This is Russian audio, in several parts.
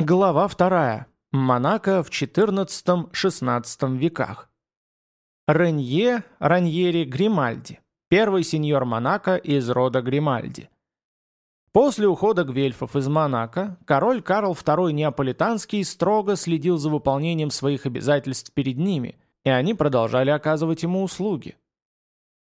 Глава вторая. Монако в XIV-XVI веках. Ренье Раньери Гримальди. Первый сеньор Монако из рода Гримальди. После ухода гвельфов из Монако, король Карл II Неаполитанский строго следил за выполнением своих обязательств перед ними, и они продолжали оказывать ему услуги.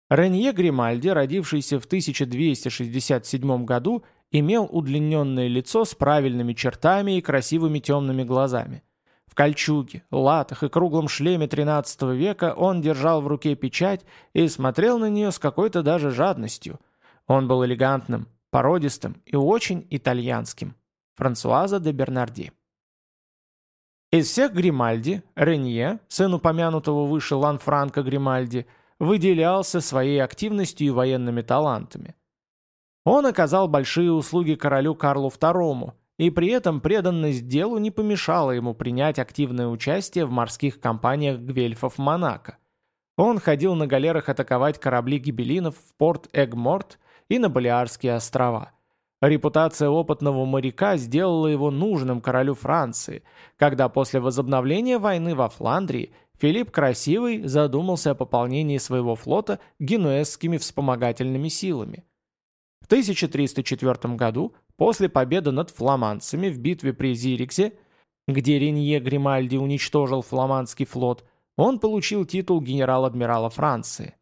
Ренье Гримальди, родившийся в 1267 году, имел удлиненное лицо с правильными чертами и красивыми темными глазами. В кольчуге, латах и круглом шлеме XIII века он держал в руке печать и смотрел на нее с какой-то даже жадностью. Он был элегантным, породистым и очень итальянским. Франсуаза де Бернарди. Из всех Гримальди, Ренье, сын упомянутого выше Ланфранко Гримальди, выделялся своей активностью и военными талантами. Он оказал большие услуги королю Карлу II, и при этом преданность делу не помешала ему принять активное участие в морских кампаниях гвельфов Монако. Он ходил на галерах атаковать корабли гибелинов в порт Эгморт и на Балиарские острова. Репутация опытного моряка сделала его нужным королю Франции, когда после возобновления войны во Фландрии Филипп Красивый задумался о пополнении своего флота генуэзскими вспомогательными силами – в 1304 году, после победы над фламандцами в битве при Зириксе, где Ренье Гримальди уничтожил фламандский флот, он получил титул генерал-адмирала Франции.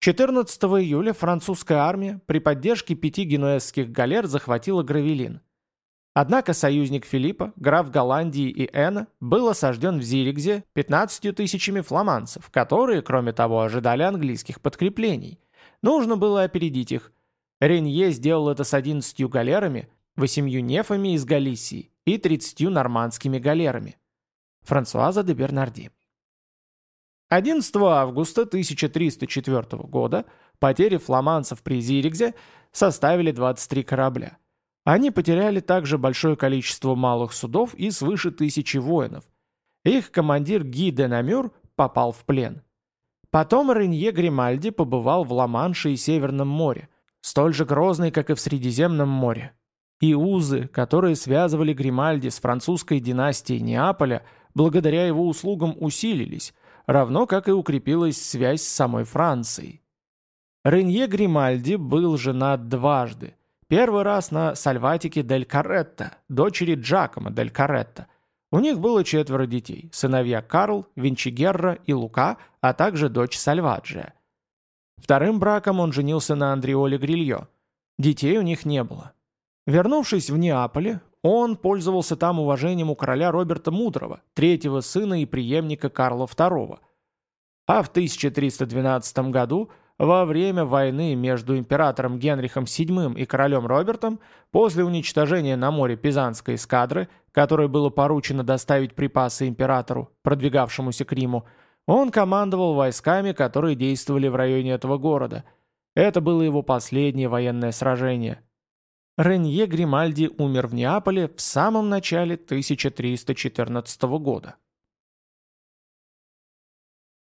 14 июля французская армия при поддержке пяти генуэзских галер захватила Гравелин. Однако союзник Филиппа, граф Голландии и Эна, был осажден в Зирикзе 15 тысячами фламандцев, которые, кроме того, ожидали английских подкреплений. Нужно было опередить их, Ренье сделал это с 11 галерами, 8 нефами из Галисии и 30 нормандскими галерами. Франсуаза де Бернарди. 11 августа 1304 года потери фламандцев при Зиригзе составили 23 корабля. Они потеряли также большое количество малых судов и свыше тысячи воинов. Их командир Ги де Намюр попал в плен. Потом Ренье Гримальди побывал в Ла-Манше и Северном море, столь же грозный, как и в Средиземном море. И узы, которые связывали Гримальди с французской династией Неаполя, благодаря его услугам усилились, равно как и укрепилась связь с самой Францией. Ренье Гримальди был женат дважды. Первый раз на Сальватике дель Каретта, дочери Джакома дель Каретта. У них было четверо детей, сыновья Карл, Винчигерра и Лука, а также дочь Сальваджия. Вторым браком он женился на Андреоле Грильо. Детей у них не было. Вернувшись в Неаполе, он пользовался там уважением у короля Роберта Мудрого, третьего сына и преемника Карла II. А в 1312 году, во время войны между императором Генрихом VII и королем Робертом, после уничтожения на море Пизанской эскадры, которой было поручено доставить припасы императору, продвигавшемуся к Риму, он командовал войсками, которые действовали в районе этого города. Это было его последнее военное сражение. Ренье Гримальди умер в Неаполе в самом начале 1314 года.